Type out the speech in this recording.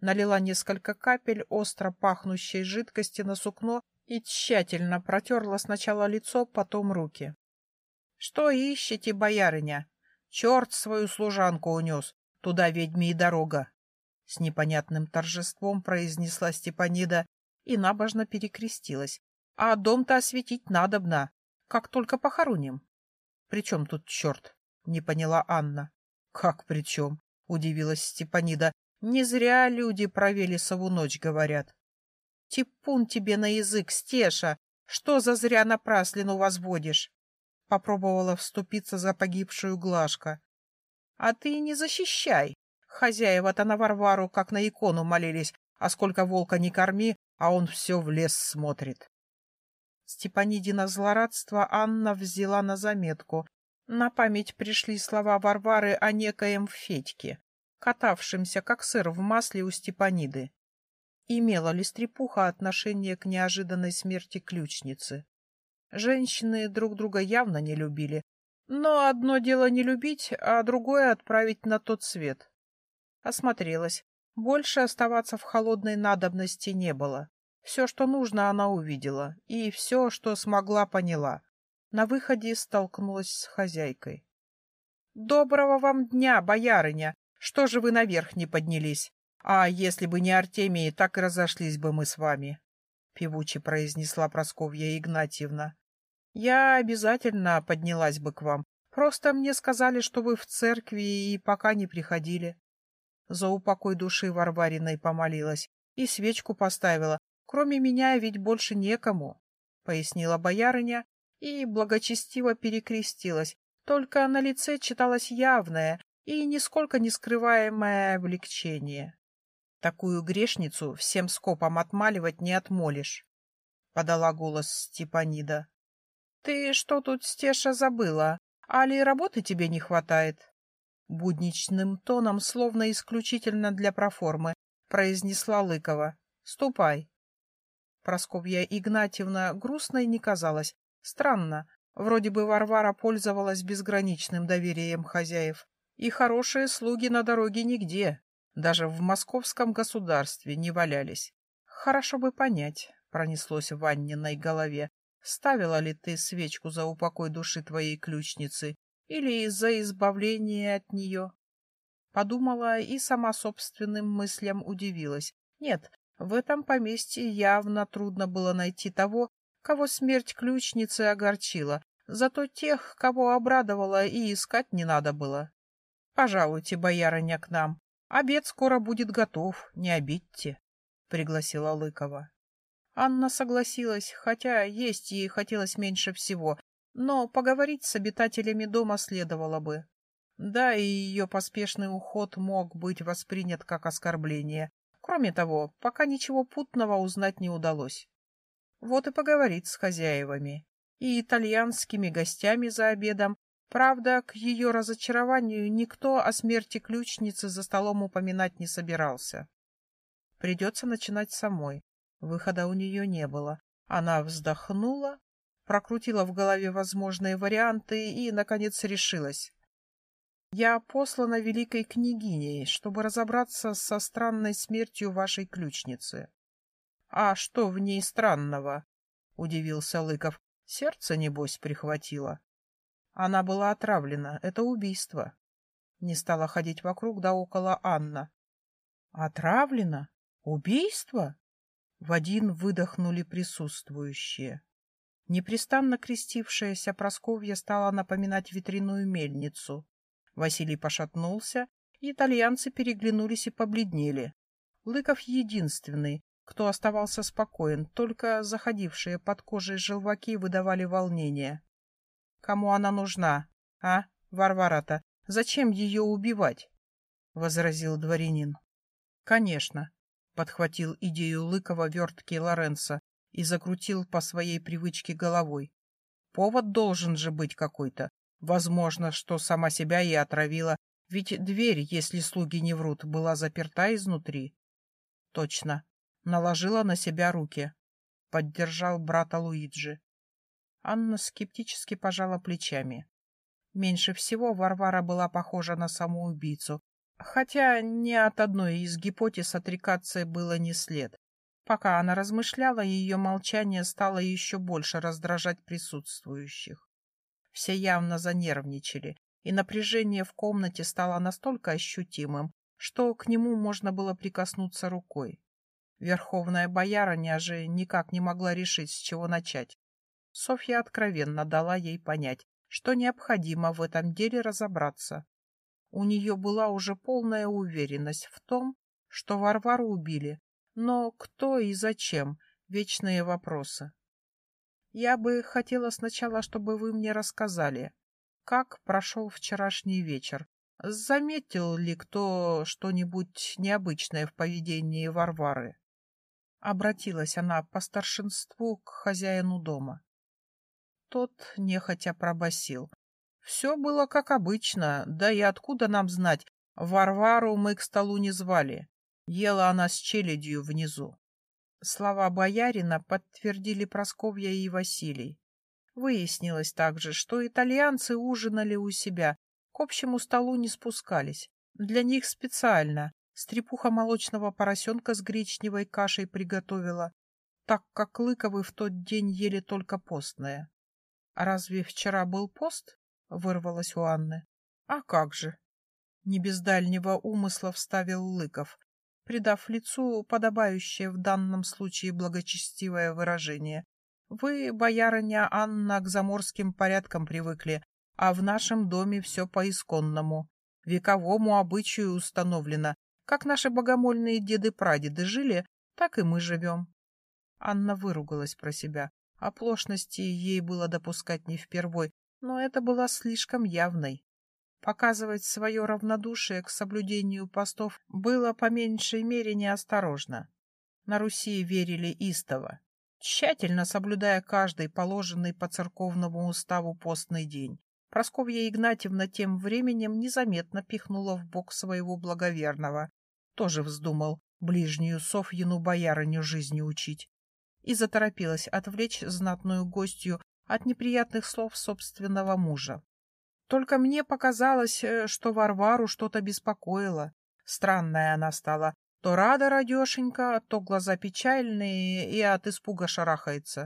налила несколько капель остро пахнущей жидкости на сукно и тщательно протерла сначала лицо, потом руки. — Что ищете, боярыня? Черт свою служанку унес, туда ведьме и дорога. С непонятным торжеством произнесла Степанида и набожно перекрестилась. — А дом-то осветить надобно, как только похороним. — При чем тут черт? — не поняла Анна. — Как при чем? — удивилась Степанида. — Не зря люди про Велесову ночь говорят. — Типун тебе на язык, Стеша! Что за зря напраслину возводишь? Попробовала вступиться за погибшую Глашка. — А ты не защищай. Хозяева-то на Варвару как на икону молились, а сколько волка не корми, а он все в лес смотрит. Степанидина злорадство Анна взяла на заметку. На память пришли слова Варвары о некоем Федьке, катавшемся, как сыр в масле у Степаниды. Имела ли стрепуха отношение к неожиданной смерти ключницы? Женщины друг друга явно не любили, но одно дело не любить, а другое отправить на тот свет. Осмотрелась. Больше оставаться в холодной надобности не было. Все, что нужно, она увидела, и все, что смогла, поняла. На выходе столкнулась с хозяйкой. — Доброго вам дня, боярыня! Что же вы наверх не поднялись? А если бы не Артемий, так и разошлись бы мы с вами, — певуче произнесла Просковья Игнатьевна. — Я обязательно поднялась бы к вам. Просто мне сказали, что вы в церкви и пока не приходили. За упокой души Варвариной помолилась и свечку поставила, Кроме меня ведь больше некому, — пояснила боярыня и благочестиво перекрестилась, только на лице читалось явное и нисколько не скрываемое облегчение. Такую грешницу всем скопом отмаливать не отмолишь, — подала голос Степанида. — Ты что тут, Стеша, забыла? Али работы тебе не хватает? Будничным тоном, словно исключительно для проформы, произнесла Лыкова. — Ступай. Просковья Игнатьевна грустной не казалась. Странно, вроде бы Варвара пользовалась безграничным доверием хозяев. И хорошие слуги на дороге нигде, даже в московском государстве, не валялись. Хорошо бы понять, пронеслось в Ванниной голове, ставила ли ты свечку за упокой души твоей ключницы или за избавление от нее. Подумала и сама собственным мыслям удивилась. Нет, в этом поместье явно трудно было найти того, кого смерть ключницы огорчила, зато тех, кого обрадовала и искать не надо было. Пожалуйте, боярыня, к нам. Обед скоро будет готов, не обидьте, — пригласила Лыкова. Анна согласилась, хотя есть ей хотелось меньше всего, но поговорить с обитателями дома следовало бы. Да, и ее поспешный уход мог быть воспринят как оскорбление, Кроме того, пока ничего путного узнать не удалось. Вот и поговорить с хозяевами и итальянскими гостями за обедом. Правда, к ее разочарованию никто о смерти ключницы за столом упоминать не собирался. Придется начинать самой. Выхода у нее не было. Она вздохнула, прокрутила в голове возможные варианты и, наконец, решилась. Я послана великой княгиней, чтобы разобраться со странной смертью вашей ключницы. — А что в ней странного? — удивился Лыков. — Сердце, небось, прихватило. Она была отравлена. Это убийство. Не стала ходить вокруг да около Анна. — Отравлена? Убийство? В один выдохнули присутствующие. Непрестанно крестившаяся Просковья стала напоминать ветряную мельницу. Василий пошатнулся, и итальянцы переглянулись и побледнели. Лыков единственный, кто оставался спокоен, только заходившие под кожей желваки выдавали волнение. — Кому она нужна? А, Варвара-то? Зачем ее убивать? — возразил дворянин. — Конечно, — подхватил идею Лыкова верткий Лоренцо и закрутил по своей привычке головой. — Повод должен же быть какой-то. Возможно, что сама себя и отравила, ведь дверь, если слуги не врут, была заперта изнутри. Точно. Наложила на себя руки. Поддержал брата Луиджи. Анна скептически пожала плечами. Меньше всего Варвара была похожа на самоубийцу. Хотя ни от одной из гипотез отрекаться было не след. Пока она размышляла, ее молчание стало еще больше раздражать присутствующих. Все явно занервничали, и напряжение в комнате стало настолько ощутимым, что к нему можно было прикоснуться рукой. Верховная боярыня же никак не могла решить, с чего начать. Софья откровенно дала ей понять, что необходимо в этом деле разобраться. У нее была уже полная уверенность в том, что Варвару убили, но кто и зачем — вечные вопросы. Я бы хотела сначала, чтобы вы мне рассказали, как прошел вчерашний вечер. Заметил ли кто что-нибудь необычное в поведении Варвары? Обратилась она по старшинству к хозяину дома. Тот нехотя пробасил. Все было как обычно, да и откуда нам знать, Варвару мы к столу не звали. Ела она с челядью внизу. Слова боярина подтвердили Просковья и Василий. Выяснилось также, что итальянцы ужинали у себя, к общему столу не спускались. Для них специально стрепуха молочного поросенка с гречневой кашей приготовила, так как Лыковы в тот день ели только постное. — разве вчера был пост? — вырвалось у Анны. — А как же? Не без дальнего умысла вставил Лыков, придав лицу подобающее в данном случае благочестивое выражение. Вы, боярыня Анна, к заморским порядкам привыкли, а в нашем доме все по-исконному. Вековому обычаю установлено. Как наши богомольные деды-прадеды жили, так и мы живем. Анна выругалась про себя. Оплошности ей было допускать не впервой, но это было слишком явной. Показывать свое равнодушие к соблюдению постов было по меньшей мере неосторожно. На Руси верили истово, тщательно соблюдая каждый положенный по церковному уставу постный день. Просковья Игнатьевна тем временем незаметно пихнула в бок своего благоверного. Тоже вздумал ближнюю Софьину боярыню жизни учить и заторопилась отвлечь знатную гостью от неприятных слов собственного мужа. Только мне показалось, э, что Варвару что-то беспокоило. Странная она стала. То рада радешенька, то глаза печальные и от испуга шарахается.